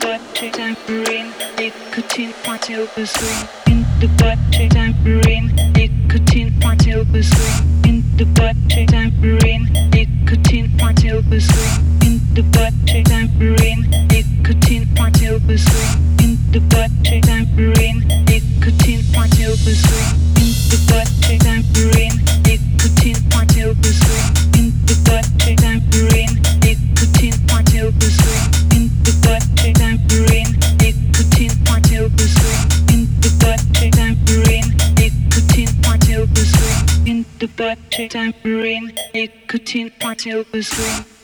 battery tambourine, nicotine point silver screen. In the battery tambourine, nicotine silver screen. In the battery tambourine, nicotine point silver screen. In the battery tambourine, nicotine. In the battery tambourine, nicotine. In the battery tambourine, nicotine until silver screen.